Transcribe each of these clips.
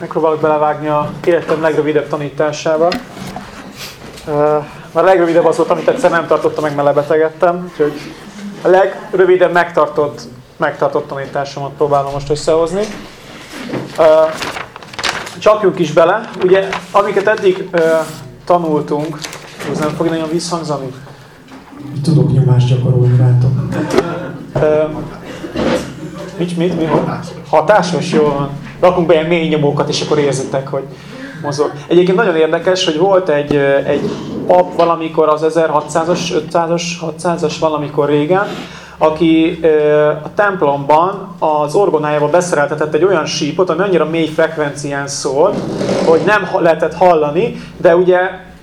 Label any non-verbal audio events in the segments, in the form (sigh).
megpróbálok belevágni a életem legrövidebb tanításába. Már a legrövidebb az volt, amit egyszer nem tartottam meg, mert lebetegedtem. Úgyhogy a legrövidebb megtartott, megtartott tanításomat próbálom most összehozni. Csapjunk is bele. Ugye, amiket eddig tanultunk, ez nem fog nagyon visszhangzani? Tudok nyomást gyakorolni rátok. Mit, mit, mi? Hatásos? Jó van. Rakunk be ilyen mély nyomókat, és akkor érzitek, hogy mozog. Egyébként nagyon érdekes, hogy volt egy, egy pap valamikor az 1600-as, 500-as, 600-as valamikor régen, aki a templomban az orgonájával beszereltetett egy olyan sípot, ami annyira mély frekvencián szól, hogy nem lehetett hallani, de ugye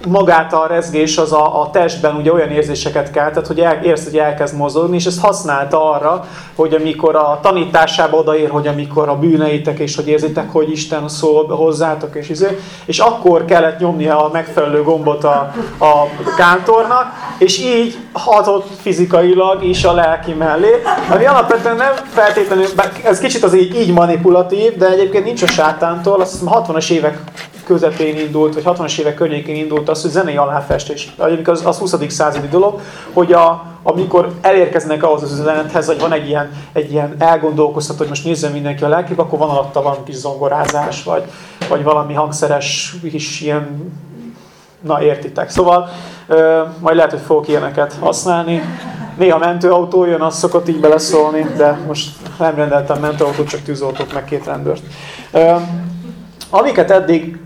magát a rezgés az a, a testben ugye olyan érzéseket keltett, hogy el, érsz, hogy elkezd mozogni, és ezt használta arra, hogy amikor a tanításába odaér, hogy amikor a bűneitek, és hogy érzitek, hogy Isten szól hozzátok, és izé, és akkor kellett nyomnia a megfelelő gombot a, a kántornak, és így hatott fizikailag is a lelki mellé, ami alapvetően nem feltétlenül, ez kicsit az így, manipulatív, de egyébként nincs a sátántól, azt 60-as évek közepén indult, vagy 60-as évek környékén indult az, hogy zenei aláfestés. Az, az 20. századi dolog, hogy a, amikor elérkeznek ahhoz az üzenethez, hogy van egy ilyen, egy ilyen elgondolkoztató, hogy most nézzen mindenki a lelkébe, akkor van alatta valami kis zongorázás, vagy, vagy valami hangszeres is ilyen, na értitek. Szóval ö, majd lehet, hogy fogok ilyeneket használni. Néha mentőautó jön, az szokott így beleszólni, de most nem rendeltem mentőautót, csak tűzoltót, meg két rendőrt. Ö, amiket eddig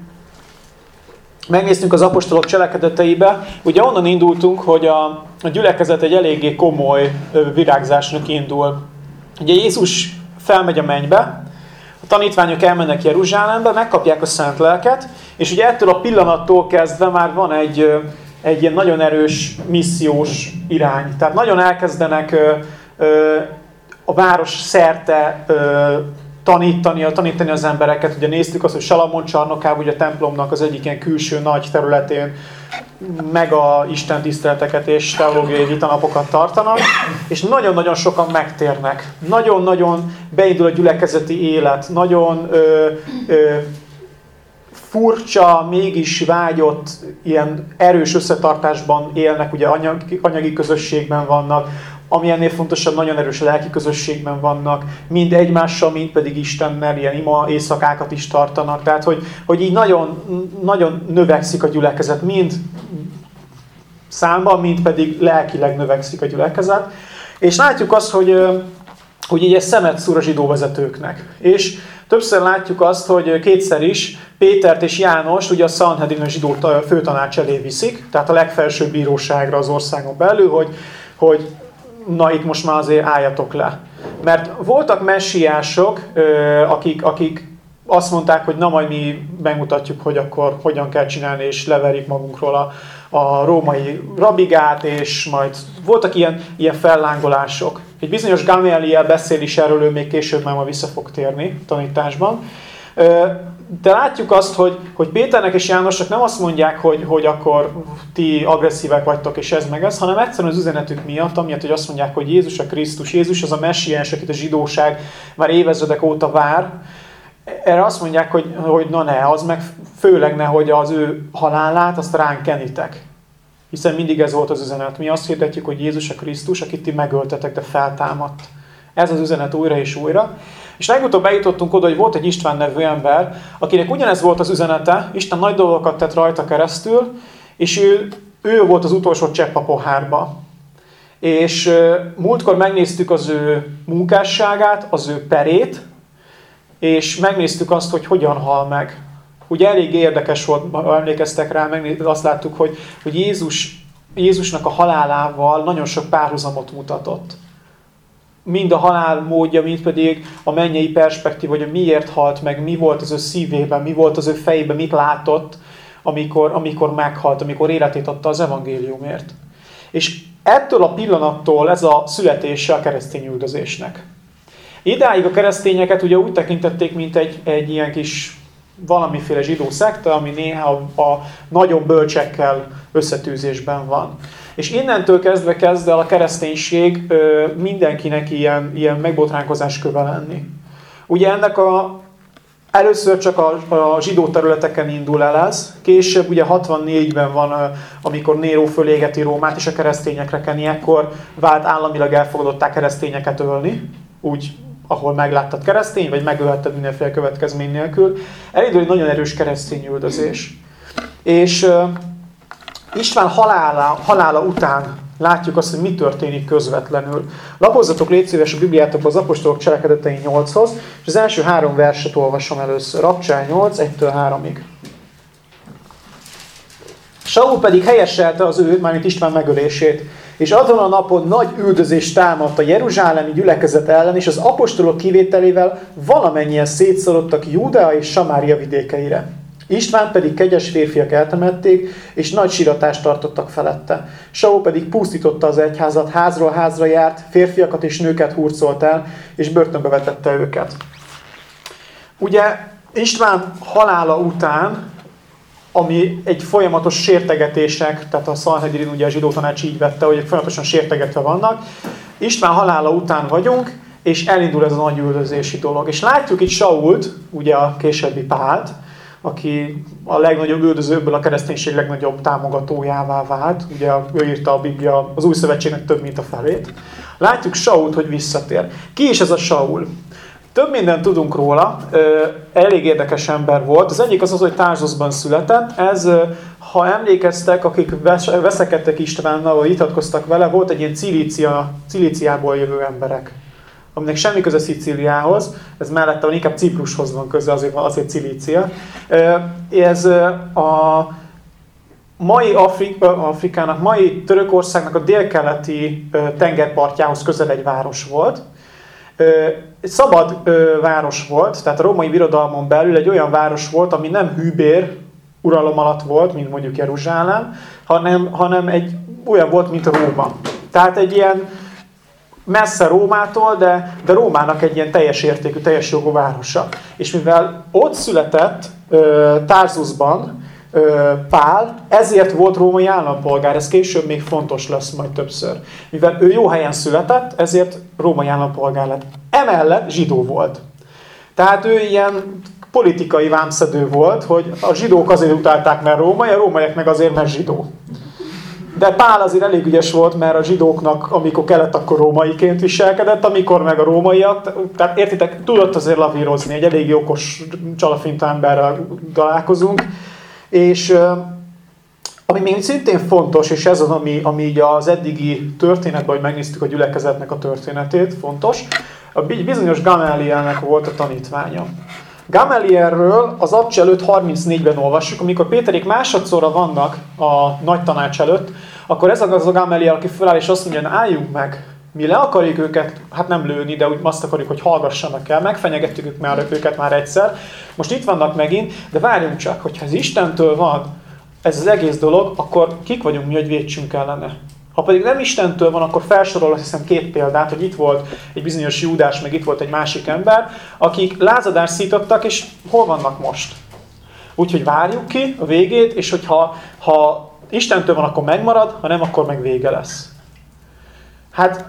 megnéztünk az apostolok cselekedeteibe, ugye onnan indultunk, hogy a, a gyülekezet egy eléggé komoly virágzásnak indul. Ugye Jézus felmegy a mennybe, a tanítványok elmennek Jeruzsálembe, megkapják a szent lelket, és ugye ettől a pillanattól kezdve már van egy, egy ilyen nagyon erős missziós irány. Tehát nagyon elkezdenek a város szerte tanítani, tanítani az embereket. Ugye néztük azt, hogy Salamon csarnokában, ugye a templomnak az egyik ilyen külső nagy területén meg a Isten tiszteleteket és teológiai vitanapokat tartanak, és nagyon-nagyon sokan megtérnek. Nagyon-nagyon beindul a gyülekezeti élet, nagyon ö, ö, furcsa, mégis vágyott, ilyen erős összetartásban élnek, ugye anyagi, anyagi közösségben vannak, ami ennél fontosabb, nagyon erős lelki közösségben vannak, mind egymással, mind pedig Istennel, ilyen ima éjszakákat is tartanak. Tehát, hogy, hogy így nagyon, nagyon növekszik a gyülekezet, mind számban, mind pedig lelkileg növekszik a gyülekezet. És látjuk azt, hogy, hogy így egy szemet szúr a zsidó vezetőknek. És többször látjuk azt, hogy kétszer is Pétert és János ugye a Sanhedrin zsidó főtanács elé viszik, tehát a legfelsőbb bíróságra az országon belül, hogy, hogy na itt most már azért álljatok le. Mert voltak messiások, akik, akik azt mondták, hogy na majd mi megmutatjuk, hogy akkor hogyan kell csinálni, és leverik magunkról a, a római rabigát, és majd voltak ilyen, ilyen fellángolások. Egy bizonyos Gamaliel beszél is erről, ő még később már ma vissza fog térni tanításban de látjuk azt, hogy, hogy Péternek és Jánosnak nem azt mondják, hogy, hogy akkor ti agresszívek vagytok, és ez meg ez, hanem egyszerűen az üzenetük miatt, amiatt, hogy azt mondják, hogy Jézus a Krisztus, Jézus az a messiás, akit a zsidóság már évezredek óta vár, erre azt mondják, hogy, hogy na ne, az meg főleg ne, hogy az ő halálát, azt ránk kenitek. Hiszen mindig ez volt az üzenet. Mi azt hirdetjük, hogy Jézus a Krisztus, akit ti megöltetek, de feltámadt. Ez az üzenet újra és újra. És legutóbb bejutottunk oda, hogy volt egy István nevű ember, akinek ugyanez volt az üzenete, Isten nagy dolgokat tett rajta keresztül, és ő, ő volt az utolsó csepp a pohárba. És múltkor megnéztük az ő munkásságát, az ő perét, és megnéztük azt, hogy hogyan hal meg. Ugye elég érdekes volt, emlékeztek rá, megnéztük, azt láttuk, hogy, hogy Jézus, Jézusnak a halálával nagyon sok párhuzamot mutatott mind a halál módja, mind pedig a mennyei perspektíva, hogy miért halt meg, mi volt az ő szívében, mi volt az ő fejében, mit látott, amikor, amikor meghalt, amikor életét adta az evangéliumért. És ettől a pillanattól ez a születése a keresztény üldözésnek. Idáig a keresztényeket ugye úgy tekintették, mint egy, egy ilyen kis valamiféle zsidó szekta, ami néha a, a nagyobb bölcsekkel összetűzésben van. És innentől kezdve kezd el a kereszténység mindenkinek ilyen, ilyen megbotránkozás köve lenni. Ugye ennek a Először csak a, a zsidó területeken indul el ez, később ugye 64-ben van, amikor Néró fölégeti Rómát, és a keresztényekre keni, ekkor vált államilag elfogadották keresztényeket ölni, úgy, ahol megláttad keresztény, vagy megölhetted mindenféle következmény nélkül. Elindul egy nagyon erős keresztény üldözés. És István halála, halála után látjuk azt, hogy mi történik közvetlenül. Lapozzatok légy szíves a Bibliátokba az apostolok cselekedetei 8-hoz, és az első három verset olvasom először. Rapcsál 8, 1-től 3-ig. Saul pedig helyeselte az ő, mármint István megölését, és azon a napon nagy üldözés támadt a Jeruzsálemi gyülekezet ellen, és az apostolok kivételével valamennyien szétszorodtak Júdea és Samária vidékeire. István pedig kegyes férfiak eltemették, és nagy síratást tartottak felette. Saul pedig pusztította az egyházat, házról házra járt, férfiakat és nőket hurcolt el, és börtönbe vetette őket. Ugye István halála után, ami egy folyamatos sértegetések, tehát a Szalhedrin ugye a zsidó tanács így vette, hogy folyamatosan sértegetve vannak, István halála után vagyunk, és elindul ez a nagy üldözési dolog. És látjuk itt Sault, ugye a későbbi Pált, aki a legnagyobb üldözőből a kereszténység legnagyobb támogatójává vált. Ugye ő írta a Biblia az új szövetségnek több, mint a felét. Látjuk Sault, hogy visszatér. Ki is ez a Saul? Több mindent tudunk róla, elég érdekes ember volt. Az egyik az az, hogy Tárzuszban született. Ez, ha emlékeztek, akik veszekedtek Istvánnal, vagy itatkoztak vele, volt egy ilyen Cilícia, Cilíciából jövő emberek aminek semmi köze Szicíliához, ez mellette van, inkább Ciprushoz van köze, azért, azért Cilícia. Ez a mai Afrika, Afrikának, mai Törökországnak a délkeleti tengerpartjához közel egy város volt. Szabad város volt, tehát a római birodalmon belül egy olyan város volt, ami nem hűbér uralom alatt volt, mint mondjuk Jeruzsálem, hanem, hanem egy olyan volt, mint Róma. Tehát egy ilyen messze Rómától, de, de Rómának egy ilyen teljes értékű, teljes jogú városa. És mivel ott született Tárzuszban Pál, ezért volt római állampolgár, ez később még fontos lesz majd többször. Mivel ő jó helyen született, ezért római állampolgár lett. Emellett zsidó volt. Tehát ő ilyen politikai vámszedő volt, hogy a zsidók azért utálták, mert római, a rómaiak meg azért, mert zsidó. De Pál azért elég ügyes volt, mert a zsidóknak, amikor kellett, akkor rómaiként viselkedett, amikor meg a rómaiak, tehát értitek, tudott azért lavírozni, egy elég okos csalafinta emberrel találkozunk. És ami még szintén fontos, és ez az, ami, ami így az eddigi történetben, hogy megnéztük a gyülekezetnek a történetét, fontos, a bizonyos Gamalielnek volt a tanítványa. Gamelierről az Abcs előtt 34-ben olvassuk, amikor Péterék másodszorra vannak a nagy tanács előtt, akkor ez az a Gamelier, aki föláll és azt mondja, álljunk meg, mi le akarjuk őket, hát nem lőni, de úgy azt akarjuk, hogy hallgassanak el, megfenyegettük már, őket már egyszer, most itt vannak megint, de várjunk csak, hogyha ez Istentől van ez az egész dolog, akkor kik vagyunk mi, hogy védsünk ellene? Ha pedig nem Istentől van, akkor felsorol azt hiszem két példát, hogy itt volt egy bizonyos Júdás, meg itt volt egy másik ember, akik lázadást szítottak, és hol vannak most? Úgyhogy várjuk ki a végét, és hogyha ha Istentől van, akkor megmarad, ha nem, akkor meg vége lesz. Hát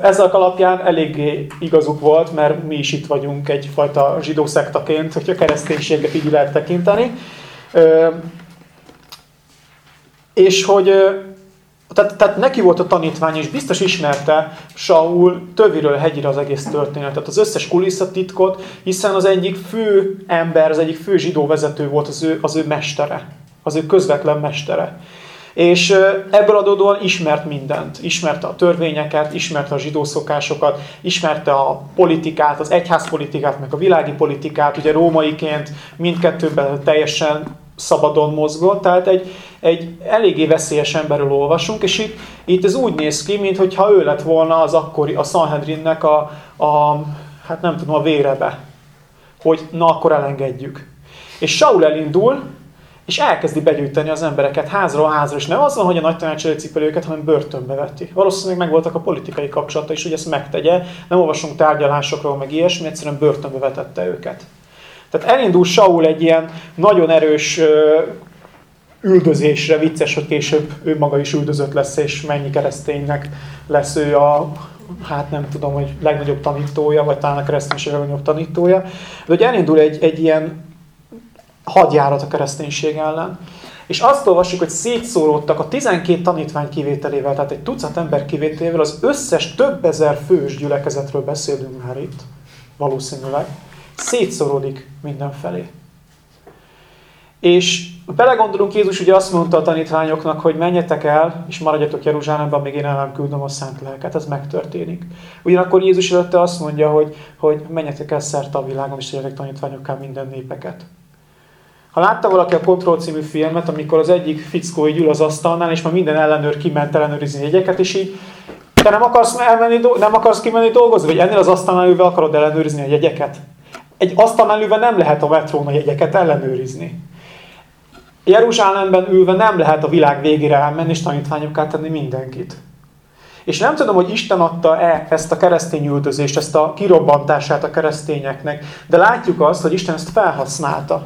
ezzel alapján eléggé igazuk volt, mert mi is itt vagyunk egyfajta zsidó szektaként, hogyha kereszténységet így lehet tekinteni. És hogy tehát, tehát neki volt a tanítvány, és biztos ismerte Saul töviről hegyire az egész történetet, az összes kulisszatitkot, hiszen az egyik fő ember, az egyik fő zsidó vezető volt az ő, az ő mestere, az ő közvetlen mestere. És ebből adódóan ismert mindent. Ismerte a törvényeket, ismerte a zsidó szokásokat, ismerte a politikát, az egyházpolitikát, meg a világi politikát. Ugye rómaiként mindkettőben teljesen szabadon mozgott, tehát egy, egy eléggé veszélyes emberről olvasunk, és itt, itt ez úgy néz ki, mintha ő lett volna az akkori, a Sanhedrinnek a, a, hát nem tudom, a vérebe, hogy na akkor elengedjük. És Saul elindul, és elkezdi begyűjteni az embereket házról házra, és nem az van, hogy a nagy tanács cipeli őket, hanem börtönbe veti. Valószínűleg megvoltak a politikai kapcsolata is, hogy ezt megtegye. Nem olvasunk tárgyalásokról, meg ilyesmi, egyszerűen börtönbe vetette őket. Tehát elindul Saul egy ilyen nagyon erős üldözésre, vicces, hogy később ő maga is üldözött lesz, és mennyi kereszténynek lesz ő a hát nem tudom, hogy legnagyobb tanítója, vagy talán a kereszténység legnagyobb tanítója, de hogy elindul egy, egy ilyen hadjárat a kereszténység ellen. És azt olvassuk, hogy szétszóródtak a 12 tanítvány kivételével, tehát egy tucat ember kivételével, az összes több ezer fős gyülekezetről beszélünk már itt, valószínűleg, szétszóródik mindenfelé. És belegondolunk, Jézus ugye azt mondta a tanítványoknak, hogy menjetek el, és maradjatok Jeruzsálemben, még én el nem küldöm a szent lelket, ez megtörténik. Ugyanakkor Jézus előtte azt mondja, hogy, hogy menjetek el szerte a világon, és tegyetek tanítványokká minden népeket. Ha látta valaki a Control című filmet, amikor az egyik fickó így ül az asztalnál, és már minden ellenőr kiment ellenőrizni jegyeket, és így te nem akarsz, elmenni, nem akarsz kimenni dolgozni, vagy ennél az asztalnál ülve akarod ellenőrizni a jegyeket? Egy asztalnál ülve nem lehet a metrón a jegyeket ellenőrizni. Jeruzsálemben ülve nem lehet a világ végére elmenni és tanítványokká tenni mindenkit. És nem tudom, hogy Isten adta-e ezt a keresztény üldözést, ezt a kirobbantását a keresztényeknek, de látjuk azt, hogy Isten ezt felhasználta.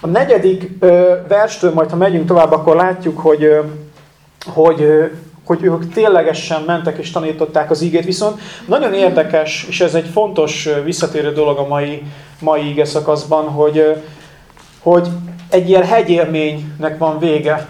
A negyedik ö, verstől, majd ha megyünk tovább, akkor látjuk, hogy, ö, hogy, ö, hogy ők ténylegesen mentek és tanították az ígét. Viszont nagyon érdekes, és ez egy fontos visszatérő dolog a mai, mai íge szakaszban, hogy, hogy egy ilyen hegyélménynek van vége.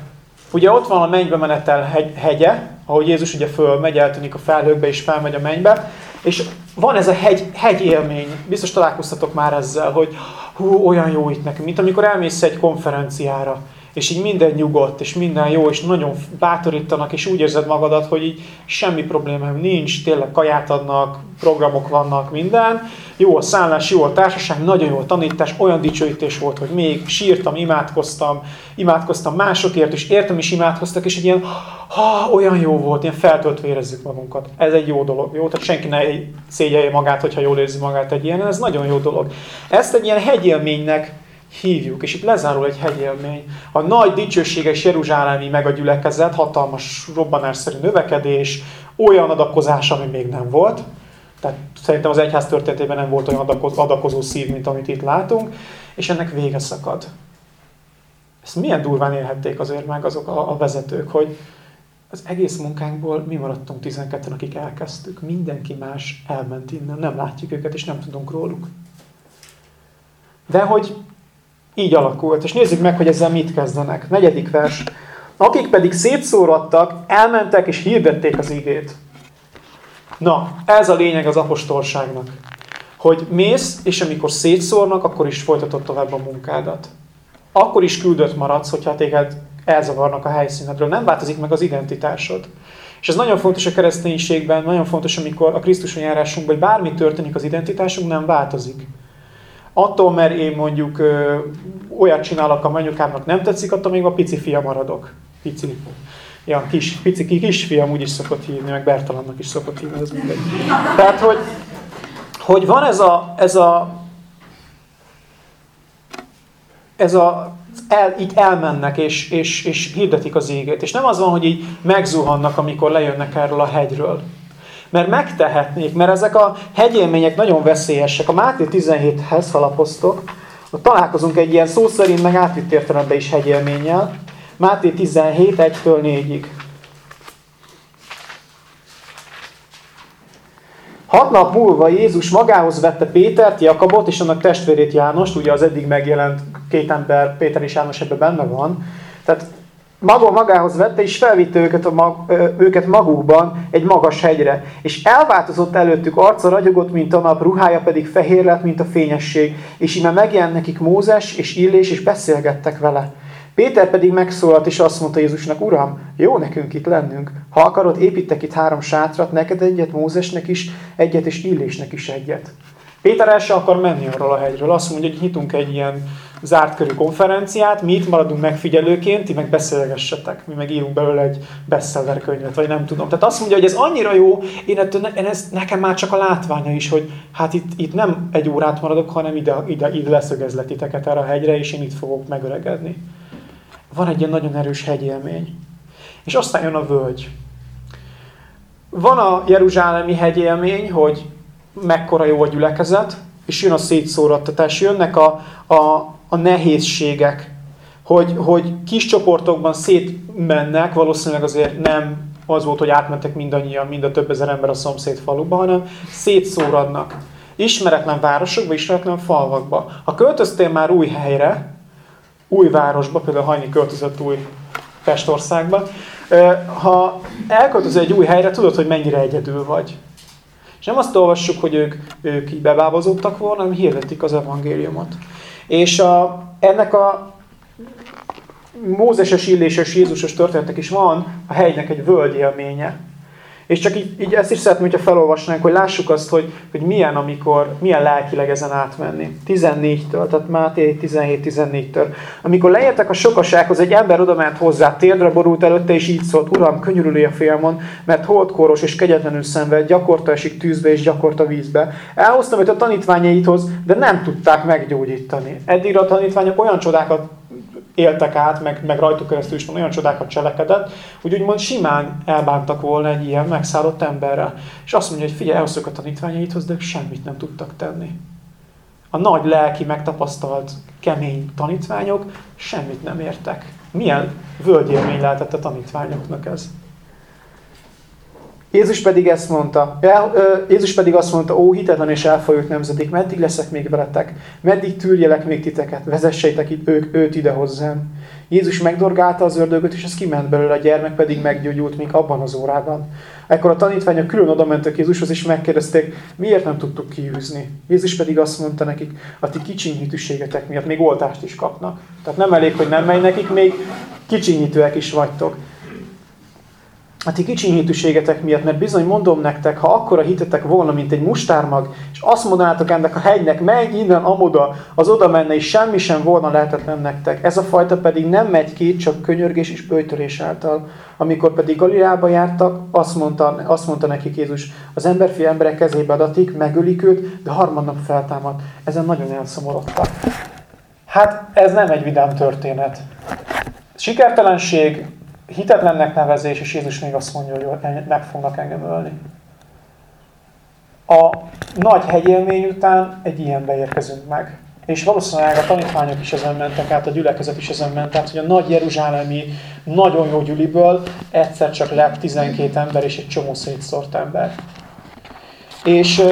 Ugye ott van a mennybe menetel hegy, hegye, ahogy Jézus ugye fölmegy, eltűnik a felhőkbe és felmegy a mennybe, és van ez a hegy, hegyélmény, biztos találkoztatok már ezzel, hogy hú, olyan jó itt nekem, mint amikor elmész egy konferenciára, és így minden nyugodt, és minden jó, és nagyon bátorítanak, és úgy érzed magadat, hogy így semmi problémám nincs, tényleg kaját adnak, programok vannak, minden. Jó a szállás, jó a társaság, nagyon jó a tanítás, olyan dicsőítés volt, hogy még sírtam, imádkoztam, imádkoztam másokért, és értem is imádkoztak, és egy ilyen, ha, olyan jó volt, ilyen feltöltve érezzük magunkat. Ez egy jó dolog, jó? Tehát senki ne szégyelje magát, hogyha jól érzi magát egy ilyen, ez nagyon jó dolog. Ezt egy ilyen hegyélménynek hívjuk, és itt lezárul egy hegyélmény. A nagy dicsőséges Jeruzsálemi meg a gyülekezet, hatalmas robbanásszerű növekedés, olyan adakozás, ami még nem volt. Tehát szerintem az egyház történetében nem volt olyan adakozó szív, mint amit itt látunk, és ennek vége szakad. Ezt milyen durván élhették azért meg azok a, a vezetők, hogy az egész munkánkból mi maradtunk 12-en, akik elkezdtük. Mindenki más elment innen, nem látjuk őket, és nem tudunk róluk. De hogy így alakult. És nézzük meg, hogy ezzel mit kezdenek. Negyedik vers. Akik pedig szétszórattak, elmentek és hirdették az igét. Na, ez a lényeg az apostolságnak. Hogy mész, és amikor szétszórnak, akkor is folytatod tovább a munkádat. Akkor is küldött maradsz, hogyha téged elzavarnak a helyszínedről. Nem változik meg az identitásod. És ez nagyon fontos a kereszténységben, nagyon fontos, amikor a Krisztuson járásunkban, hogy bármi történik, az identitásunk nem változik. Attól, mert én mondjuk ö, olyat csinálok, a anyukámnak nem tetszik, attól még a pici fia maradok. Pici. Ja, kis, pici kisfiam úgy is szokott hívni, meg Bertalannak is szokott hívni, ez mindegy. Tehát, hogy, hogy van ez a, ez a, ez a el, így elmennek és, és, és hirdetik az égét. És nem az van, hogy így megzuhannak, amikor lejönnek erről a hegyről. Mert megtehetnék, mert ezek a hegyélmények nagyon veszélyesek. A Máté 17-hez halapoztok, ott találkozunk egy ilyen szó szerint, meg átvitt értelemben is hegyélménnyel. Máté 17, 1-től 4-ig. Hat nap múlva Jézus magához vette Pétert, Jakabot és annak testvérét Jánost, ugye az eddig megjelent két ember, Péter és János ebben benne van. Tehát maga magához vette, és felvitte őket, a mag, őket magukban egy magas hegyre. És elváltozott előttük, arca ragyogott, mint a nap, ruhája pedig fehér lett, mint a fényesség. És íme megjelent nekik Mózes és Illés, és beszélgettek vele. Péter pedig megszólalt, és azt mondta Jézusnak, Uram, jó nekünk itt lennünk. Ha akarod, építek itt három sátrat, neked egyet, Mózesnek is egyet, és Illésnek is egyet. Péter el se akar menni arról a hegyről. Azt mondja, hogy nyitunk egy ilyen zárt körű konferenciát, mi itt maradunk megfigyelőként, ti meg beszélgessetek, mi meg írunk belőle egy bestseller könyvet, vagy nem tudom. Tehát azt mondja, hogy ez annyira jó, én, ettől, én ez, nekem már csak a látványa is, hogy hát itt, itt nem egy órát maradok, hanem ide, ide, ide leszögezlet erre a hegyre, és én itt fogok megöregedni. Van egy ilyen nagyon erős hegyélmény. És aztán jön a völgy. Van a Jeruzsálemi hegyélmény, hogy mekkora jó a gyülekezet, és jön a szétszórattatás, jönnek a, a, a nehézségek, hogy, hogy kis csoportokban szétmennek, valószínűleg azért nem az volt, hogy átmentek mindannyian, mind a több ezer ember a szomszéd faluba, hanem szétszóradnak. Ismeretlen városokba, ismeretlen falvakba. Ha költöztél már új helyre, új városba, például Hajni költözött új Pestországba, ha elköltözöl egy új helyre, tudod, hogy mennyire egyedül vagy. És nem azt olvassuk, hogy ők, ők így bebábozódtak volna, hanem hirdetik az evangéliumot. És a, ennek a mózeses, illéses, Jézusos történetek is van a helynek egy völgy élménye. És csak így, így ezt is szeretném, hogyha felolvasnánk, hogy lássuk azt, hogy, hogy milyen, amikor, milyen lelkileg ezen átmenni. 14-től, tehát Máté 17-14-től. Amikor leértek a sokasághoz, egy ember oda ment hozzá, térdre borult előtte, és így szólt, Uram, könyörülj a félmon, mert holdkoros és kegyetlenül szenved, gyakorta esik tűzbe és gyakorta vízbe. Elhoztam őt a tanítványaithoz, de nem tudták meggyógyítani. Eddig a tanítványok olyan csodákat éltek át, meg, meg rajtuk keresztül is olyan csodákat cselekedett, hogy úgymond simán elbántak volna egy ilyen megszállott emberrel. És azt mondja, hogy figyelj, elhozok a tanítványaithoz, de semmit nem tudtak tenni. A nagy lelki, megtapasztalt, kemény tanítványok semmit nem értek. Milyen völgyélmény lehetett a tanítványoknak ez? Jézus pedig ezt mondta, Jézus pedig azt mondta, ó, hitetlen és elfolyott nemzedék, meddig leszek még veletek? Meddig tűrjelek még titeket? Vezessétek itt ők, őt ide hozzám. Jézus megdorgálta az ördögöt, és ez kiment belőle, a gyermek pedig meggyógyult még abban az órában. Ekkor a tanítványok külön oda mentek Jézushoz, és megkérdezték, miért nem tudtuk kiűzni. Jézus pedig azt mondta nekik, a ti kicsinyítőségetek miatt még oltást is kapnak. Tehát nem elég, hogy nem megy nekik, még kicsinyítőek is vagytok a ti kicsinyítőségetek miatt, mert bizony mondom nektek, ha akkora hitetek volna, mint egy mustármag, és azt mondanátok ennek a hegynek, menj innen amoda, az oda menne, és semmi sem volna lehetetlen nektek. Ez a fajta pedig nem megy ki, csak könyörgés és bőtörés által. Amikor pedig Galileába jártak, azt mondta, azt mondta nekik Jézus, az emberfi emberek kezébe adatik, megölik őt, de harmadnap feltámad. Ezen nagyon elszomorodtak. Hát ez nem egy vidám történet. Sikertelenség, hitetlennek nevezés, és Jézus még azt mondja, hogy meg fognak engem ölni. A nagy hegyélmény után egy ilyenbe érkezünk meg. És valószínűleg a tanítványok is ezen mentek át, a gyülekezet is ezen ment át, hogy a nagy jeruzsálemi, nagyon jó gyüliből egyszer csak lett 12 ember és egy csomó szétszórt ember. És,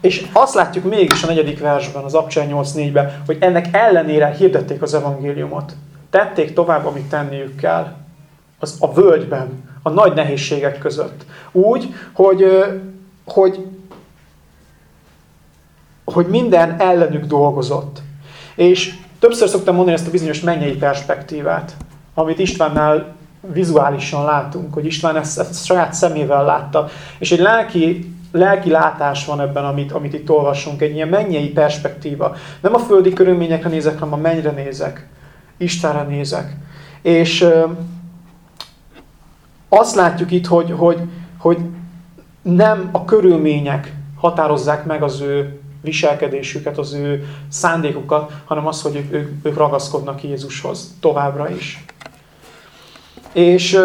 és azt látjuk mégis a negyedik versben, az Abcsel 8.4-ben, hogy ennek ellenére hirdették az evangéliumot. Tették tovább, amit tenniük kell az a völgyben, a nagy nehézségek között. Úgy, hogy, hogy, hogy minden ellenük dolgozott. És többször szoktam mondani ezt a bizonyos mennyei perspektívát, amit Istvánnál vizuálisan látunk, hogy István ezt, ezt saját szemével látta. És egy lelki, lelki látás van ebben, amit, amit itt olvasunk, egy ilyen mennyei perspektíva. Nem a földi körülményekre nézek, hanem a mennyre nézek. Istenre nézek. És azt látjuk itt, hogy, hogy, hogy nem a körülmények határozzák meg az ő viselkedésüket, az ő szándékukat, hanem az, hogy ők, ők, ragaszkodnak Jézushoz továbbra is. És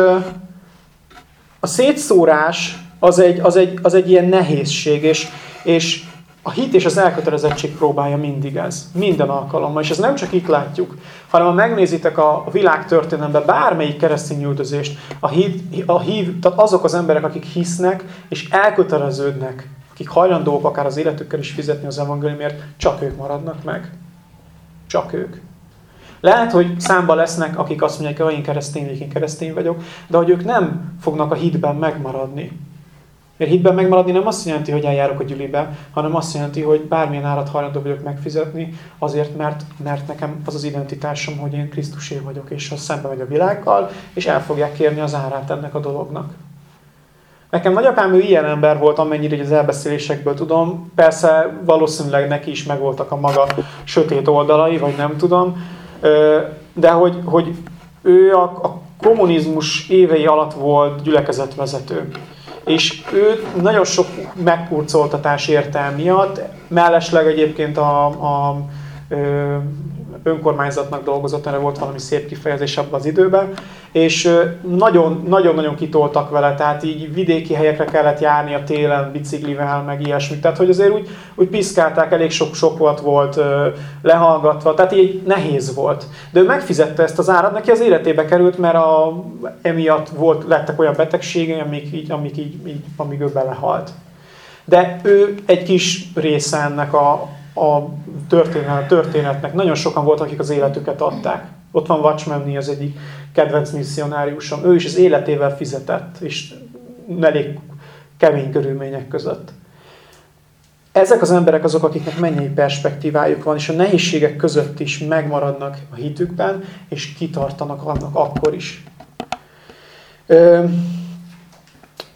a szétszórás az egy, az egy, az egy ilyen nehézség, és, és a hit és az elkötelezettség próbálja mindig ez. Minden alkalommal. És ez nem csak itt látjuk, hanem ha megnézitek a világ történelemben bármelyik keresztény üldözést, a hív, a hív, tehát azok az emberek, akik hisznek és elköteleződnek, akik hajlandók akár az életükkel is fizetni az evangéliumért, csak ők maradnak meg. Csak ők. Lehet, hogy számba lesznek, akik azt mondják, hogy én keresztény, én keresztény vagyok, de hogy ők nem fognak a hitben megmaradni. Mert hitben megmaradni nem azt jelenti, hogy eljárok a gyülibe, hanem azt jelenti, hogy bármilyen árat hajlandó vagyok megfizetni, azért, mert, mert nekem az az identitásom, hogy én Krisztusé vagyok, és az szembe megy a világgal, és el fogják kérni az árát ennek a dolognak. Nekem nagyapám ő ilyen ember volt, amennyire az elbeszélésekből tudom. Persze valószínűleg neki is megvoltak a maga sötét oldalai, vagy nem tudom. De hogy, hogy ő a, a kommunizmus évei alatt volt gyülekezetvezető és ő nagyon sok megkurcoltatás érte miatt, mellesleg egyébként a, a, a önkormányzatnak dolgozott, erre volt valami szép kifejezés abban az időben, és nagyon-nagyon kitoltak vele, tehát így vidéki helyekre kellett járni a télen biciklivel, meg ilyesmi. Tehát, hogy azért úgy, úgy piszkálták, elég sok sok volt, volt lehallgatva, tehát így nehéz volt. De ő megfizette ezt az árat, neki az életébe került, mert a, emiatt volt, lettek olyan betegségei, amik így, amik így, így, amíg ő belehalt. De ő egy kis része ennek a, a történet, történetnek. Nagyon sokan voltak, akik az életüket adták. Ott van Watchman az egyik kedvenc misszionáriusom. Ő is az életével fizetett, és elég kemény körülmények között. Ezek az emberek azok, akiknek mennyi perspektívájuk van, és a nehézségek között is megmaradnak a hitükben, és kitartanak annak akkor is. Ö,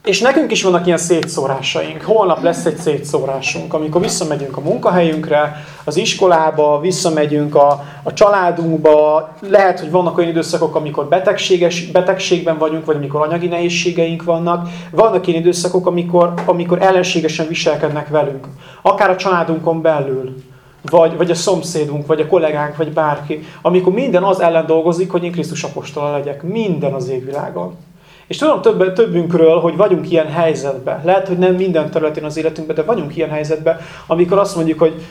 és nekünk is vannak ilyen szétszórásaink. Holnap lesz egy szétszórásunk, amikor visszamegyünk a munkahelyünkre, az iskolába, visszamegyünk a, a családunkba. Lehet, hogy vannak olyan időszakok, amikor betegséges, betegségben vagyunk, vagy amikor anyagi nehézségeink vannak. Vannak ilyen időszakok, amikor, amikor ellenségesen viselkednek velünk. Akár a családunkon belül, vagy, vagy a szomszédunk, vagy a kollégánk, vagy bárki. Amikor minden az ellen dolgozik, hogy én Krisztus apostola legyek. Minden az égvilágon. És tudom több, többünkről, hogy vagyunk ilyen helyzetben. Lehet, hogy nem minden területén az életünkben, de vagyunk ilyen helyzetben, amikor azt mondjuk, hogy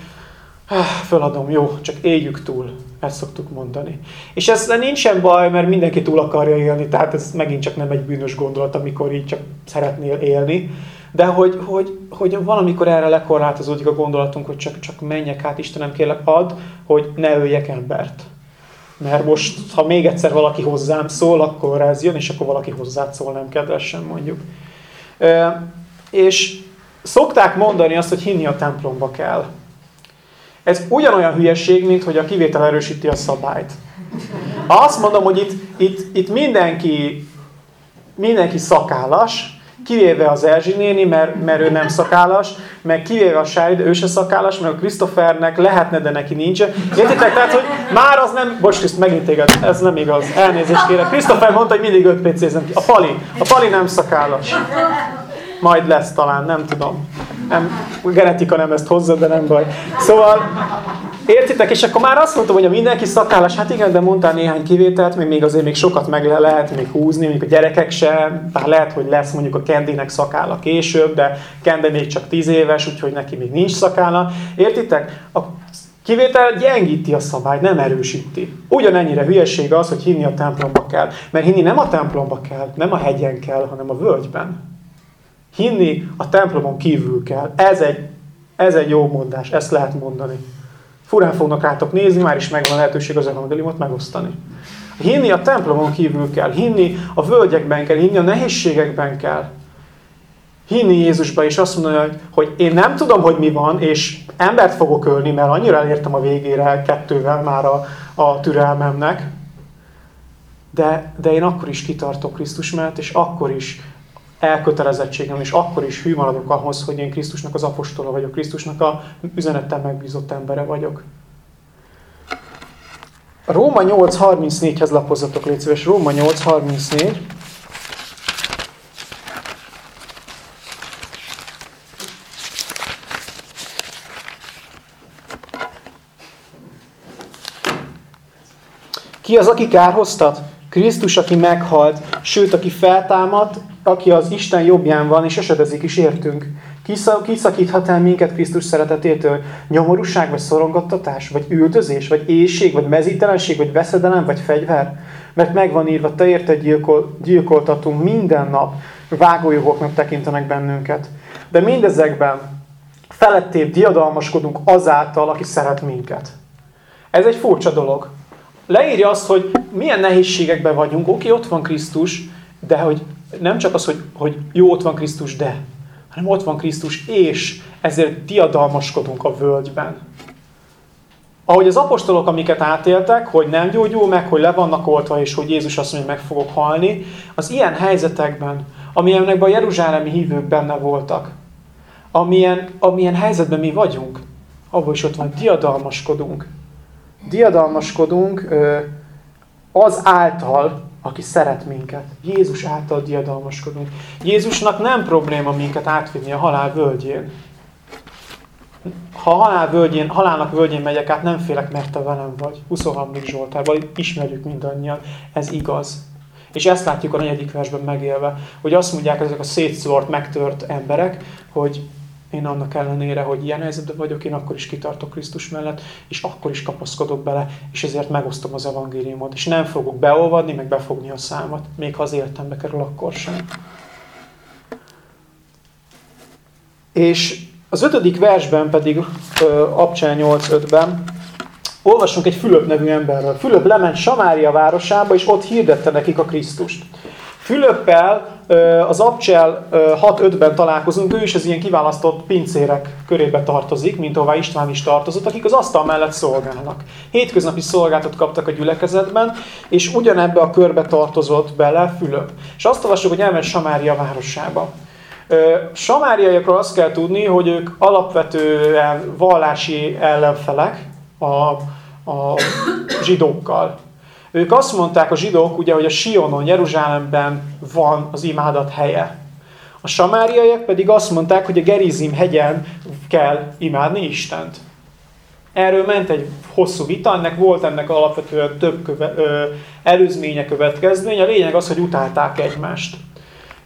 föladom, jó, csak éljük túl. Ezt szoktuk mondani. És ez nincsen baj, mert mindenki túl akarja élni, tehát ez megint csak nem egy bűnös gondolat, amikor így csak szeretnél élni. De hogy, hogy, hogy valamikor erre lekorlátozódik a gondolatunk, hogy csak, csak menjek át, Istenem kérlek, ad, hogy ne öljek embert. Mert most, ha még egyszer valaki hozzám szól, akkor ez jön, és akkor valaki hozzád szól, nem kedvesen mondjuk. És szokták mondani azt, hogy hinni a templomba kell. Ez ugyanolyan hülyeség, mint hogy a kivétel erősíti a szabályt. Azt mondom, hogy itt, itt, itt mindenki, mindenki szakállas, kivéve az Erzsi néni, mert, mert ő nem szakállas, meg kivéve a Sári, de ő se szakállas, meg a Christophernek lehetne, de neki nincs. Értitek? Tehát, hogy már az nem... Bocs, Kriszt, megint téged, ez nem igaz. Elnézést kérek. Christopher mondta, hogy mindig 5 pc ki. A Pali. A Pali nem szakállas. Majd lesz talán, nem tudom. Nem, genetika nem ezt hozza, de nem baj. Szóval, értitek? És akkor már azt mondtam, hogy a mindenki szakállas, hát igen, de mondtál néhány kivételt, még, még azért még sokat meg le lehet még húzni, mondjuk a gyerekek se, bár lehet, hogy lesz mondjuk a Kendinek szakálla később, de Kendi még csak 10 éves, úgyhogy neki még nincs szakálla. Értitek? A Kivétel gyengíti a szabályt, nem erősíti. Ugyanennyire hülyeség az, hogy hinni a templomba kell. Mert hinni nem a templomba kell, nem a hegyen kell, hanem a völgyben. Hinni a templomon kívül kell. Ez egy, ez egy jó mondás, ezt lehet mondani. Furán fognak rátok nézni, már is megvan a lehetőség az evangéliumot megosztani. Hinni a templomon kívül kell, hinni a völgyekben kell, hinni a nehézségekben kell. Hinni Jézusba és azt mondani, hogy, én nem tudom, hogy mi van, és embert fogok ölni, mert annyira elértem a végére kettővel már a, a türelmemnek, de, de én akkor is kitartok Krisztus mellett, és akkor is elkötelezettségem, és akkor is hű maradok ahhoz, hogy én Krisztusnak az apostola vagyok, Krisztusnak a üzenettel megbízott embere vagyok. Róma 8.34-hez lapozzatok, légy szíves. Róma 8.34. Ki az, aki kárhoztat? Krisztus, aki meghalt, sőt, aki feltámadt, aki az Isten jobbján van, és esedezik is értünk. Kiszakíthat el minket Krisztus szeretetétől? Nyomorúság, vagy szorongattatás, vagy üldözés, vagy éjség, vagy mezítelenség, vagy veszedelem, vagy fegyver? Mert megvan írva, te érted gyilkol, gyilkoltatunk minden nap, vágójogoknak tekintenek bennünket. De mindezekben felettébb diadalmaskodunk azáltal, aki szeret minket. Ez egy furcsa dolog. Leírja azt, hogy milyen nehézségekben vagyunk, oké, ott van Krisztus, de hogy nem csak az, hogy, hogy jó, ott van Krisztus, de, hanem ott van Krisztus, és ezért diadalmaskodunk a völgyben. Ahogy az apostolok, amiket átéltek, hogy nem gyógyul meg, hogy le vannak oltva, és hogy Jézus azt mondja, hogy meg fogok halni, az ilyen helyzetekben, amilyenekben a jeruzsálemi hívők benne voltak, amilyen, amilyen helyzetben mi vagyunk, abban is ott van, diadalmaskodunk. Diadalmaskodunk az által, aki szeret minket. Jézus által diadalmaskodunk. Jézusnak nem probléma minket átvinni a halál völgyén. ha halál völgyén, halálnak völgyén megyek át, nem félek, mert te velem vagy. 23. Zsoltárban ismerjük mindannyian, ez igaz. És ezt látjuk a negyedik versben megélve, hogy azt mondják ezek a szétszórt, megtört emberek, hogy én annak ellenére, hogy ilyen helyzetben vagyok, én akkor is kitartok Krisztus mellett, és akkor is kapaszkodok bele, és ezért megosztom az evangéliumot. És nem fogok beolvadni, meg befogni a számat, még ha az életembe kerül, akkor sem. És az ötödik versben pedig, Abcsán 8.5-ben, olvasunk egy Fülöp nevű emberről. Fülöp lement Samária városába, és ott hirdette nekik a Krisztust. Fülöppel az Abcsel 6-5-ben találkozunk, ő is az ilyen kiválasztott pincérek körébe tartozik, mint ahová István is tartozott, akik az asztal mellett szolgálnak. Hétköznapi szolgáltat kaptak a gyülekezetben, és ugyanebbe a körbe tartozott bele Fülöp. És azt olvassuk, hogy elment Samária városába. Samáriaiakról azt kell tudni, hogy ők alapvetően vallási ellenfelek a, a zsidókkal. Ők azt mondták a zsidók, ugye, hogy a Sionon, Jeruzsálemben van az imádat helye. A samáriaiak pedig azt mondták, hogy a Gerizim hegyen kell imádni Istent. Erről ment egy hosszú vita, ennek volt ennek alapvetően több köve, ö, előzménye, következménye. A lényeg az, hogy utálták egymást.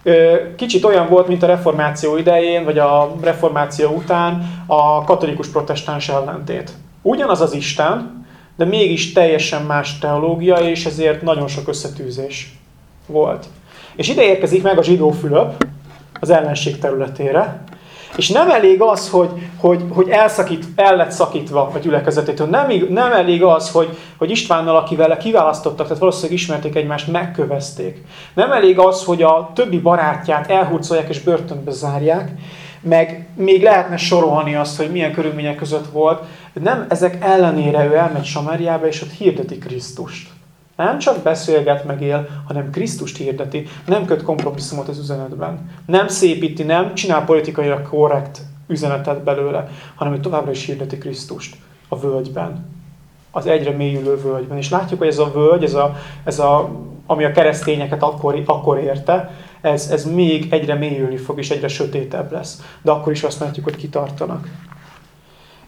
Ö, kicsit olyan volt, mint a reformáció idején, vagy a reformáció után a katolikus protestáns ellentét. Ugyanaz az Isten, de mégis teljesen más teológia, és ezért nagyon sok összetűzés volt. És ide érkezik meg a zsidó Fülöp az ellenség területére, és nem elég az, hogy, hogy, hogy elszakít, el lett szakítva a gyülekezetétől. Nem, nem elég az, hogy, hogy Istvánnal, aki vele kiválasztottak, tehát valószínűleg ismerték egymást, megkövezték. Nem elég az, hogy a többi barátját elhurcolják és börtönbe zárják, meg még lehetne sorolni azt, hogy milyen körülmények között volt. Nem ezek ellenére ő elmegy Samariába, és ott hirdeti Krisztust. Nem csak beszélget, meg él, hanem Krisztust hirdeti. Nem köt kompromisszumot az üzenetben. Nem szépíti, nem csinál politikailag korrekt üzenetet belőle, hanem ő továbbra is hirdeti Krisztust a völgyben. Az egyre mélyülő völgyben. És látjuk, hogy ez a völgy, ez a, ez a ami a keresztényeket akkor, akkor érte, ez, ez még egyre mélyülni fog, és egyre sötétebb lesz. De akkor is azt látjuk, hogy kitartanak.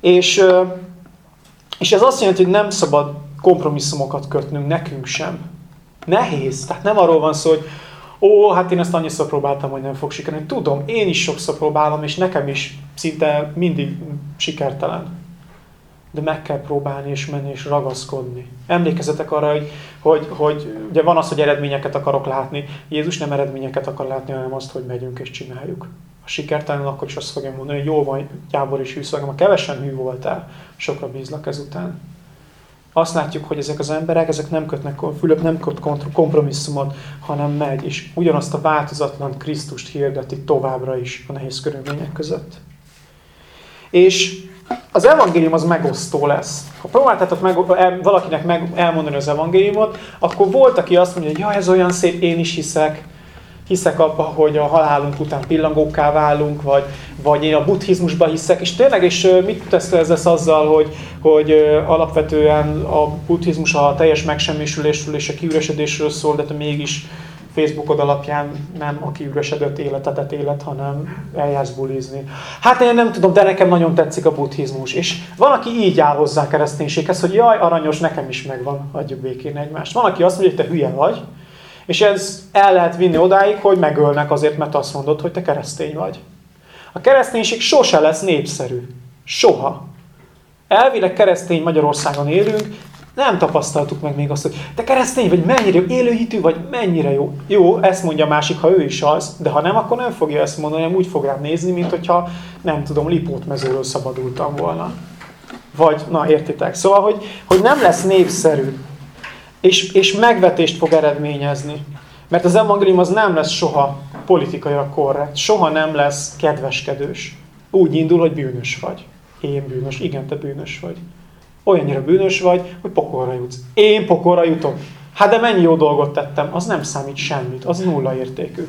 És, és ez azt jelenti, hogy nem szabad kompromisszumokat kötnünk, nekünk sem. Nehéz. Tehát nem arról van szó, hogy ó, hát én ezt annyiszor próbáltam, hogy nem fog sikerülni. Tudom, én is sokszor próbálom, és nekem is szinte mindig sikertelen de meg kell próbálni és menni és ragaszkodni. Emlékezzetek arra, hogy, hogy, hogy ugye van az, hogy eredményeket akarok látni. Jézus nem eredményeket akar látni, hanem azt, hogy megyünk és csináljuk. A sikertelen akkor is azt fogja mondani, hogy jó van, Jábor is hű a kevesen hű voltál, sokra bízlak ezután. Azt látjuk, hogy ezek az emberek, ezek nem kötnek, Fülöp nem köt kompromisszumot, hanem megy, és ugyanazt a változatlan Krisztust hirdeti továbbra is a nehéz körülmények között. És az evangélium az megosztó lesz. Ha próbáltátok meg, valakinek meg elmondani az evangéliumot, akkor volt, aki azt mondja, hogy ja, ez olyan szép, én is hiszek. Hiszek abba, hogy a halálunk után pillangókká válunk, vagy, vagy én a buddhizmusban hiszek. És tényleg, és mit tesz ez azzal, hogy, hogy alapvetően a buddhizmus a teljes megsemmisülésről és a kiüresedésről szól, de te mégis Facebookod alapján nem a kiüresedett életedet élet, hanem eljársz bulizni. Hát én nem tudom, de nekem nagyon tetszik a buddhizmus. És van, aki így áll hozzá a kereszténységhez, hogy jaj, aranyos, nekem is megvan, adjuk békén egymást. Van, aki azt mondja, hogy te hülye vagy, és ez el lehet vinni odáig, hogy megölnek azért, mert azt mondod, hogy te keresztény vagy. A kereszténység sose lesz népszerű. Soha. Elvileg keresztény Magyarországon élünk, nem tapasztaltuk meg még azt, hogy te keresztény vagy, mennyire jó, élőhitű vagy, mennyire jó. Jó, ezt mondja a másik, ha ő is az, de ha nem, akkor nem fogja ezt mondani, hanem úgy fog rád nézni, mint hogyha, nem tudom, Lipótmezőről szabadultam volna. Vagy, na értitek. Szóval, hogy, hogy nem lesz népszerű, és, és megvetést fog eredményezni. Mert az evangélium az nem lesz soha politikai korrekt, soha nem lesz kedveskedős. Úgy indul, hogy bűnös vagy. Én bűnös, igen, te bűnös vagy olyannyira bűnös vagy, hogy pokolra jutsz. Én pokolra jutok. Hát de mennyi jó dolgot tettem, az nem számít semmit, az nulla értékű.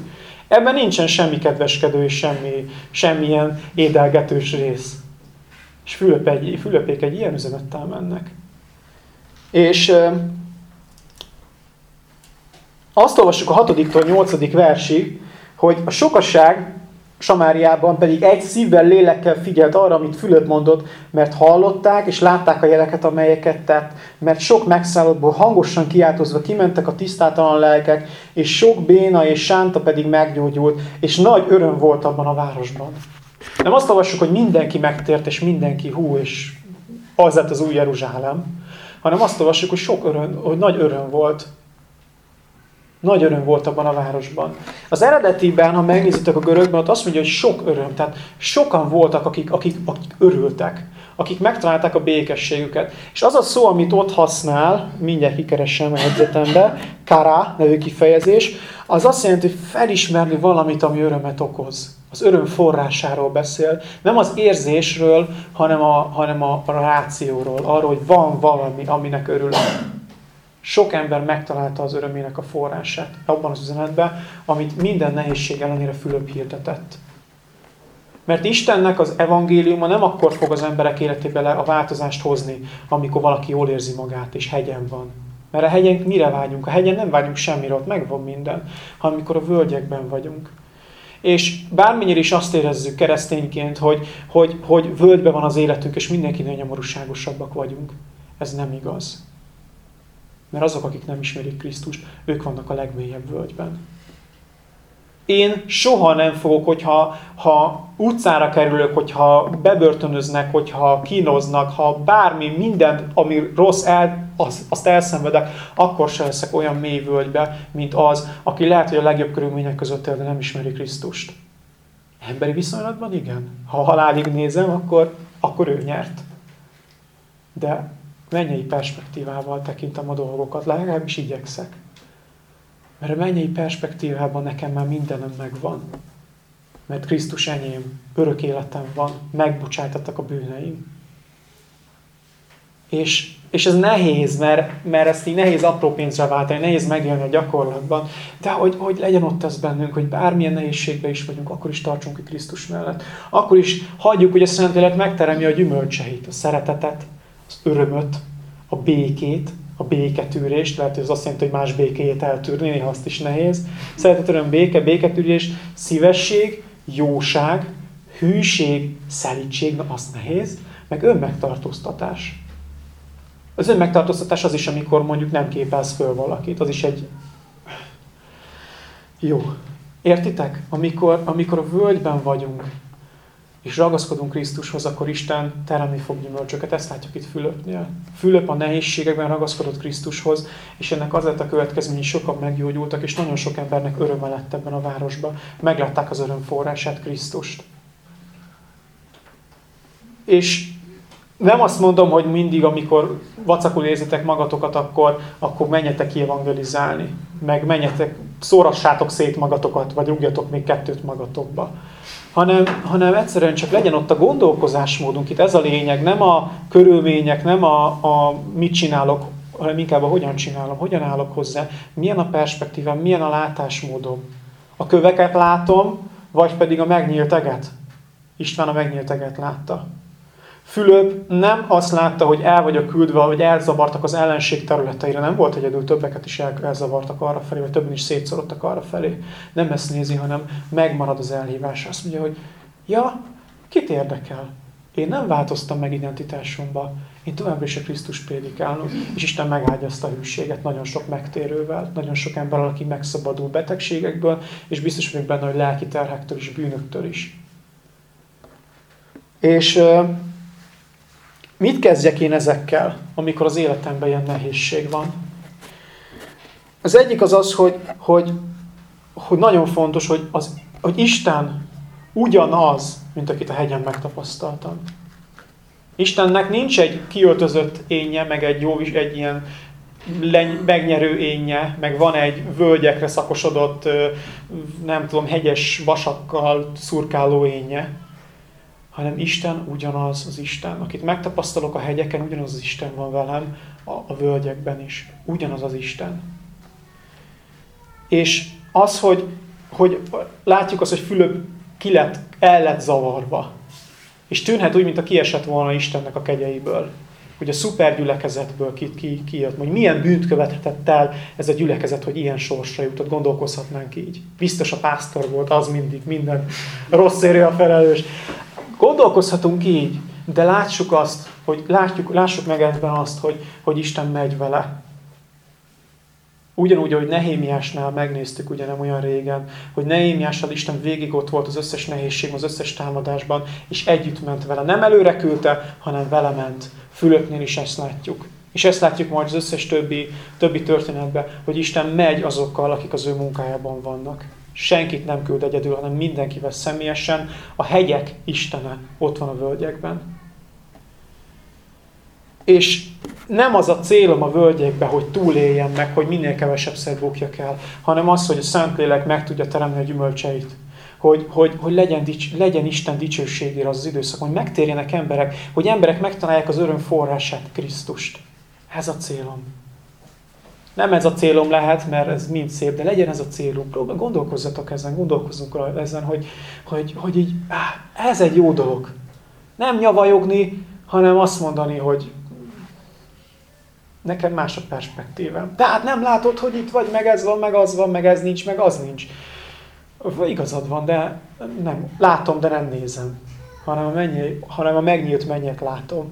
Ebben nincsen semmi kedveskedő és semmi, semmilyen édelgetős rész. És Fülöp egy, Fülöpék egy ilyen üzenettel mennek. És e, azt olvassuk a 6 nyolcadik versig, hogy a sokaság Samáriában pedig egy szívvel, lélekkel figyelt arra, amit Fülöp mondott, mert hallották és látták a jeleket, amelyeket tett, mert sok megszállottból hangosan kiáltozva kimentek a tisztátalan lelkek, és sok béna és sánta pedig meggyógyult, és nagy öröm volt abban a városban. Nem azt olvassuk, hogy mindenki megtért, és mindenki hú, és az lett az új Jeruzsálem, hanem azt olvassuk, hogy sok öröm, hogy nagy öröm volt nagy öröm volt abban a városban. Az eredetiben, ha megnézitek a görögben, ott azt mondja, hogy sok öröm. Tehát sokan voltak, akik, akik, akik örültek, akik megtalálták a békességüket. És az a szó, amit ott használ, mindjárt kikeresem a jegyzetembe, kara nevű kifejezés, az azt jelenti, hogy felismerni valamit, ami örömet okoz. Az öröm forrásáról beszél. Nem az érzésről, hanem a, hanem a rációról. Arról, hogy van valami, aminek örülök sok ember megtalálta az örömének a forrását abban az üzenetben, amit minden nehézség ellenére Fülöp hirdetett. Mert Istennek az evangéliuma nem akkor fog az emberek életébe a változást hozni, amikor valaki jól érzi magát, és hegyen van. Mert a hegyen mire vágyunk? A hegyen nem vágyunk semmire, ott megvan minden, hanem amikor a völgyekben vagyunk. És bármennyire is azt érezzük keresztényként, hogy, hogy, hogy völgyben van az életünk, és mindenkinél nyomorúságosabbak vagyunk. Ez nem igaz. Mert azok, akik nem ismerik Krisztust, ők vannak a legmélyebb völgyben. Én soha nem fogok, hogyha ha utcára kerülök, hogyha bebörtönöznek, hogyha kínoznak, ha bármi, minden, ami rossz, el, az, azt elszenvedek, akkor se leszek olyan mély völgybe, mint az, aki lehet, hogy a legjobb körülmények között él, de nem ismeri Krisztust. Emberi viszonylatban igen. Ha halálig nézem, akkor, akkor ő nyert. De mennyei perspektívával tekintem a dolgokat, legalábbis igyekszek. Mert a mennyei perspektívában nekem már mindenem megvan. Mert Krisztus enyém, örök életem van, megbocsájtottak a bűneim. És, és ez nehéz, mert, mert ezt így nehéz apró pénzre váltani, nehéz megélni a gyakorlatban, de hogy, hogy legyen ott ez bennünk, hogy bármilyen nehézségben is vagyunk, akkor is tartsunk ki Krisztus mellett. Akkor is hagyjuk, hogy a Szentlélek megteremje a gyümölcseit, a szeretetet, az örömöt, a békét, a béketűrést, lehet, hogy ez azt jelenti, hogy más békéjét eltűrni, néha azt is nehéz. Szeretet, öröm, béke, béketűrés, szívesség, jóság, hűség, szelítség, na azt nehéz, meg önmegtartóztatás. Az önmegtartóztatás az is, amikor mondjuk nem képelsz föl valakit, az is egy... Jó. Értitek? Amikor, amikor a völgyben vagyunk, és ragaszkodunk Krisztushoz, akkor Isten teremni fog gyümölcsöket. Ezt látjuk itt Fülöpnél. Fülöp a nehézségekben ragaszkodott Krisztushoz, és ennek az lett a következmény, hogy sokan meggyógyultak, és nagyon sok embernek öröme lett ebben a városban. Meglátták az öröm forrását, Krisztust. És nem azt mondom, hogy mindig, amikor vacakul érzitek magatokat, akkor, akkor menjetek ki evangelizálni. Meg menjetek, szórassátok szét magatokat, vagy rúgjatok még kettőt magatokba hanem, hanem egyszerűen csak legyen ott a gondolkozásmódunk. Itt ez a lényeg, nem a körülmények, nem a, a mit csinálok, hanem inkább a hogyan csinálom, hogyan állok hozzá, milyen a perspektívám, milyen a látásmódom. A köveket látom, vagy pedig a megnyílt eget. István a megnyílt eget látta. Fülöp nem azt látta, hogy el vagyok küldve, hogy elzavartak az ellenség területeire. Nem volt egyedül, többeket is elzavartak arra felé, vagy többen is szétszorodtak arra felé. Nem ezt nézi, hanem megmarad az elhívás. Azt mondja, hogy ja, kit érdekel? Én nem változtam meg identitásomba. Én továbbra is a Krisztus prédikálom, és Isten megágyazta a hűséget nagyon sok megtérővel, nagyon sok ember, aki megszabadul betegségekből, és biztos vagyok benne, hogy lelki terhektől és bűnöktől is. És Mit kezdjek én ezekkel, amikor az életemben ilyen nehézség van? Az egyik az az, hogy, hogy, hogy nagyon fontos, hogy, az, hogy Isten ugyanaz, mint akit a hegyen megtapasztaltam. Istennek nincs egy kiöltözött énje, meg egy jó, egy ilyen megnyerő énje, meg van egy völgyekre szakosodott, nem tudom, hegyes vasakkal szurkáló énje hanem Isten ugyanaz az Isten. Akit megtapasztalok a hegyeken, ugyanaz az Isten van velem a, a völgyekben is. Ugyanaz az Isten. És az, hogy, hogy látjuk azt, hogy Fülöp ki lett, el lett zavarva. És tűnhet úgy, mint a kiesett volna Istennek a kegyeiből. hogy a szupergyülekezetből ki, ki, ki jött, hogy milyen bűnt követhetett el ez a gyülekezet, hogy ilyen sorsra jutott, gondolkozhatnánk így. Biztos a pásztor volt, az mindig, minden rossz a felelős. Gondolkozhatunk így, de lássuk azt, hogy látjuk, lássuk meg ebben azt, hogy, hogy Isten megy vele. Ugyanúgy, ahogy Nehémiásnál megnéztük ugye nem olyan régen, hogy Nehémiással Isten végig ott volt az összes nehézség, az összes támadásban, és együtt ment vele. Nem előre küldte, hanem vele ment. Fülöknél is ezt látjuk. És ezt látjuk majd az összes többi, többi történetben, hogy Isten megy azokkal, akik az ő munkájában vannak. Senkit nem küld egyedül, hanem mindenkivel személyesen. A hegyek Istene ott van a völgyekben. És nem az a célom a völgyekben, hogy túléljem meg, hogy minél kevesebb bukjak el, hanem az, hogy a Szentlélek meg tudja teremni a gyümölcseit. Hogy, hogy, hogy legyen, dics, legyen Isten dicsőségére az, az időszak, hogy megtérjenek emberek, hogy emberek megtalálják az öröm forrását, Krisztust. Ez a célom. Nem ez a célom lehet, mert ez mind szép, de legyen ez a célunk. Próbál, gondolkozzatok ezen, gondolkozzunk ezen, hogy, hogy, hogy így, áh, ez egy jó dolog. Nem nyavajogni, hanem azt mondani, hogy Nekem más a perspektívem. Tehát nem látod, hogy itt vagy, meg ez van, meg az van, meg ez nincs, meg az nincs. Igazad van, de nem, látom, de nem nézem. Hanem a, mennyi, hanem a megnyílt mennyet látom.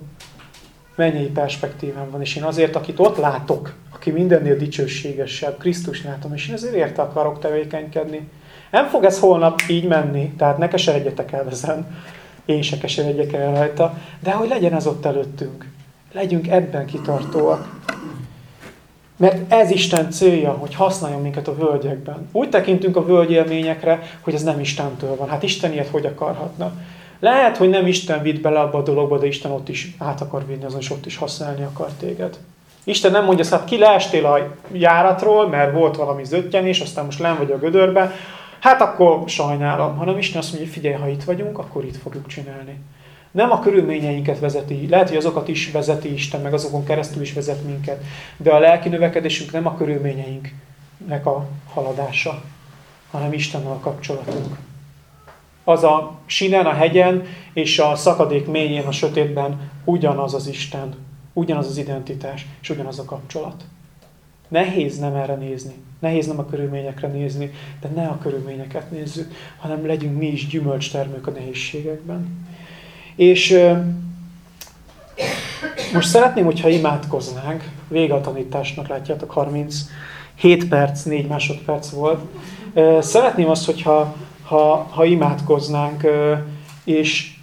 Mennyi perspektívem van. És én azért, akit ott látok, aki mindennél dicsőségesebb, Krisztus látom, és én ezért érte akarok tevékenykedni. Nem fog ez holnap így menni, tehát ne keseredjetek el ezen. Én se keseredjek el rajta, de hogy legyen ez ott előttünk. Legyünk ebben kitartóak. Mert ez Isten célja, hogy használjon minket a völgyekben. Úgy tekintünk a völgyélményekre, hogy ez nem Istentől van. Hát Isten ilyet hogy akarhatna? Lehet, hogy nem Isten vitt bele abba a dologba, de Isten ott is át akar vinni, azon is ott is használni akar téged. Isten nem mondja, hát ki leestél a járatról, mert volt valami zöttyenés, aztán most len vagy a gödörbe, hát akkor sajnálom, hanem Isten azt mondja, figyelj, ha itt vagyunk, akkor itt fogjuk csinálni. Nem a körülményeinket vezeti, lehet, hogy azokat is vezeti Isten, meg azokon keresztül is vezet minket, de a lelki növekedésünk nem a körülményeinknek a haladása, hanem Istennel a kapcsolatunk. Az a sinen, a hegyen és a szakadék mélyén, a sötétben ugyanaz az Isten, ugyanaz az identitás, és ugyanaz a kapcsolat. Nehéz nem erre nézni, nehéz nem a körülményekre nézni, de ne a körülményeket nézzük, hanem legyünk mi is gyümölcstermők a nehézségekben. És most szeretném, hogyha imádkoznánk, vége a tanításnak, látjátok, 37 perc, 4 másodperc volt. Szeretném azt, hogyha ha, ha imádkoznánk, és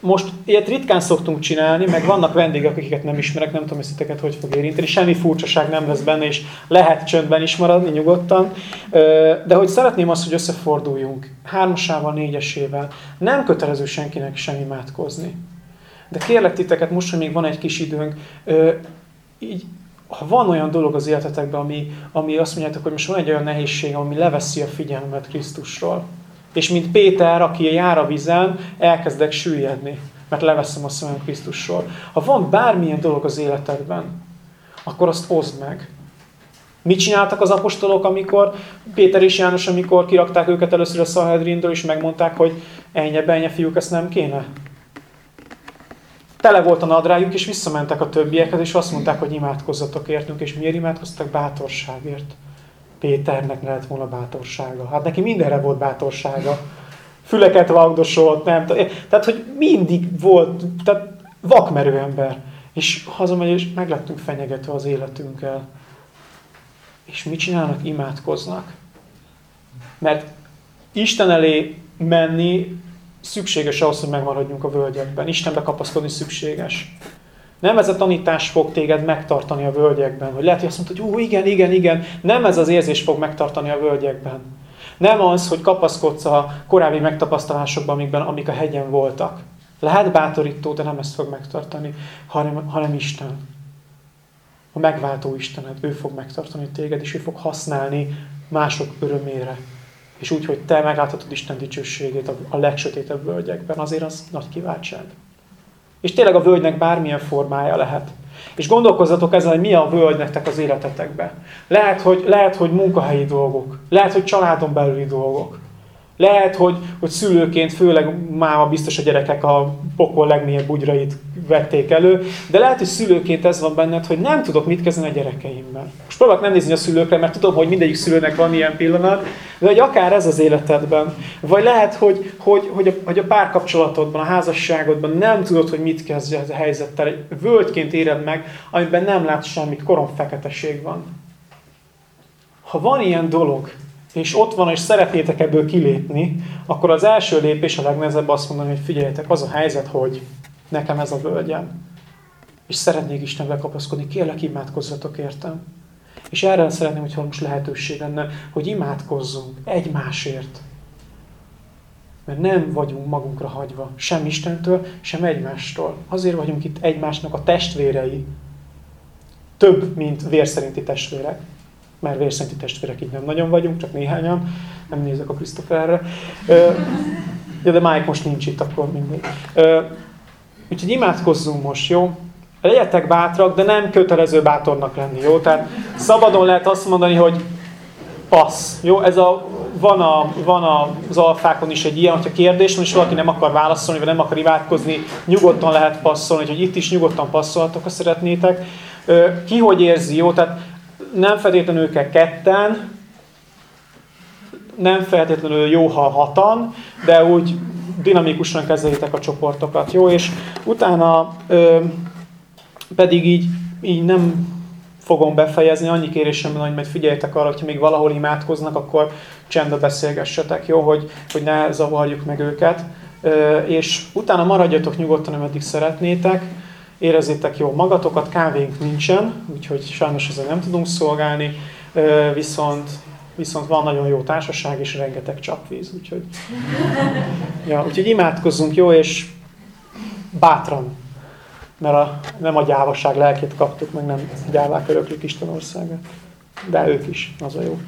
most ilyet ritkán szoktunk csinálni, meg vannak vendégek, akiket nem ismerek, nem tudom, hogy hogy fog érinteni, semmi furcsaság nem lesz benne, és lehet csöndben is maradni nyugodtan, de hogy szeretném azt, hogy összeforduljunk hármasával, négyesével, nem kötelező senkinek sem imádkozni. De kérlek titeket, most, hogy még van egy kis időnk, így, ha van olyan dolog az életetekben, ami, ami azt mondjátok, hogy most van egy olyan nehézség, ami leveszi a figyelmet Krisztusról, és mint Péter, aki jár a vizen, elkezdek süllyedni, mert leveszem a szemem Krisztusról. Ha van bármilyen dolog az életedben, akkor azt oszd meg. Mit csináltak az apostolok, amikor Péter és János, amikor kirakták őket először a Szahedrindől, és megmondták, hogy ennyi, benye fiúk, ezt nem kéne? Tele volt a nadrájuk, és visszamentek a többiekhez, és azt mondták, hogy imádkozzatok értünk, és miért imádkoztak? Bátorságért. Péternek ne lett volna bátorsága. Hát neki mindenre volt bátorsága. Füleket vagdosolt, nem Tehát, hogy mindig volt, tehát vakmerő ember. És hazamegy, és meg lettünk fenyegetve az életünkkel. És mit csinálnak? Imádkoznak. Mert Isten elé menni szükséges ahhoz, hogy megmaradjunk a völgyekben. Istenbe kapaszkodni szükséges. Nem ez a tanítás fog téged megtartani a völgyekben. Hogy lehet, hogy azt mondod, hogy ú, igen, igen, igen. Nem ez az érzés fog megtartani a völgyekben. Nem az, hogy kapaszkodsz a korábbi megtapasztalásokban, amikben, amik a hegyen voltak. Lehet bátorító, de nem ezt fog megtartani, hanem, hanem Isten. A megváltó Istened, ő fog megtartani téged, és ő fog használni mások örömére. És úgy, hogy te megláthatod Isten dicsőségét a legsötétebb völgyekben, azért az nagy kiváltság. És tényleg a völgynek bármilyen formája lehet. És gondolkozzatok ezen, hogy mi a völgy nektek az életetekben. Lehet hogy, lehet, hogy munkahelyi dolgok. Lehet, hogy családon belüli dolgok. Lehet, hogy, hogy szülőként, főleg máma biztos a gyerekek a pokol legmélyebb bugyrait vették elő, de lehet, hogy szülőként ez van benned, hogy nem tudok mit kezdeni a gyerekeimmel. Most próbálok nem nézni a szülőkre, mert tudom, hogy mindegyik szülőnek van ilyen pillanat, hogy akár ez az életedben. Vagy lehet, hogy, hogy, hogy, a, hogy a párkapcsolatodban, a házasságodban nem tudod, hogy mit kezdj a helyzettel. Egy völgyként éred meg, amiben nem látsz semmit, korom feketeség van. Ha van ilyen dolog, és ott van, és szeretnétek ebből kilépni, akkor az első lépés a legnehezebb azt mondani, hogy figyeljetek, az a helyzet, hogy nekem ez a völgyem. És szeretnék Istenbe kapaszkodni, kérlek imádkozzatok értem. És erre szeretném, hogyha most lehetőség lenne, hogy imádkozzunk egymásért. Mert nem vagyunk magunkra hagyva, sem Istentől, sem egymástól. Azért vagyunk itt egymásnak a testvérei. Több, mint vérszerinti testvérek mert vérszenti testvérek így nem nagyon vagyunk, csak néhányan, nem nézek a Krisztoferre. Ja, de Mike most nincs itt, akkor mindegy. Úgyhogy imádkozzunk most, jó? Legyetek bátrak, de nem kötelező bátornak lenni, jó? Tehát szabadon lehet azt mondani, hogy passz, jó? Ez a, van, a, van az alfákon is egy ilyen, hogyha kérdés van, és valaki nem akar válaszolni, vagy nem akar imádkozni, nyugodtan lehet passzolni, hogy itt is nyugodtan passzolhatok, ha szeretnétek. Ki hogy érzi, jó? Tehát nem feltétlenül kell ketten, nem feltétlenül jó, ha hatan, de úgy dinamikusan kezeljétek a csoportokat, jó? És utána ö, pedig így, így nem fogom befejezni, annyi kérésem van, hogy majd figyeljetek arra, hogyha még valahol imádkoznak, akkor csendbe beszélgessetek, jó? Hogy, hogy ne zavarjuk meg őket. Ö, és utána maradjatok nyugodtan, ameddig szeretnétek érezzétek jól magatokat, kávénk nincsen, úgyhogy sajnos ezzel nem tudunk szolgálni, viszont, viszont van nagyon jó társaság és rengeteg csapvíz, úgyhogy, (laughs) ja, úgyhogy imádkozzunk, jó, és bátran, mert a, nem a gyávaság lelkét kaptuk, meg nem gyávák öröklik Isten országát, de ők is, az a jó.